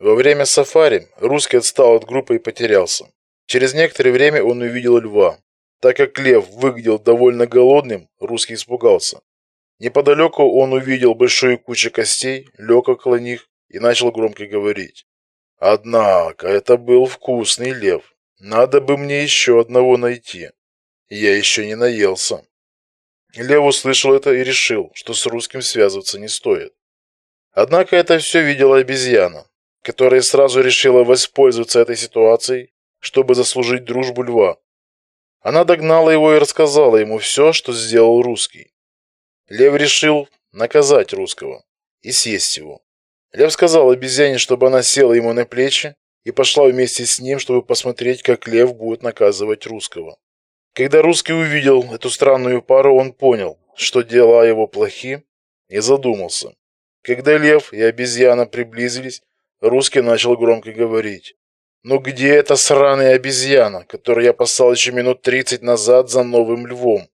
Во время сафари русский отстал от группы и потерялся. Через некоторое время он увидел льва. Так как лев выглядел довольно голодным, русский испугался. Неподалеку он увидел большую кучу костей, лег около них и начал громко говорить. Однако это был вкусный лев. Надо бы мне еще одного найти. Я еще не наелся. Лев услышал это и решил, что с русским связываться не стоит. Однако это все видела обезьяна, которая сразу решила воспользоваться этой ситуацией, чтобы заслужить дружбу льва. Она догнала его и рассказала ему все, что сделал русский. Лев решил наказать русского и съесть его. Лев сказал обезьяне, чтобы она села ему на плечи и пошла вместе с ним, чтобы посмотреть, как лев будет наказывать русского. Когда русский увидел эту странную пару, он понял, что дела его плохи, и задумался. Когда лев и обезьяна приблизились, русский начал громко говорить. «Ну где эта сраная обезьяна, которую я послал еще минут тридцать назад за новым львом?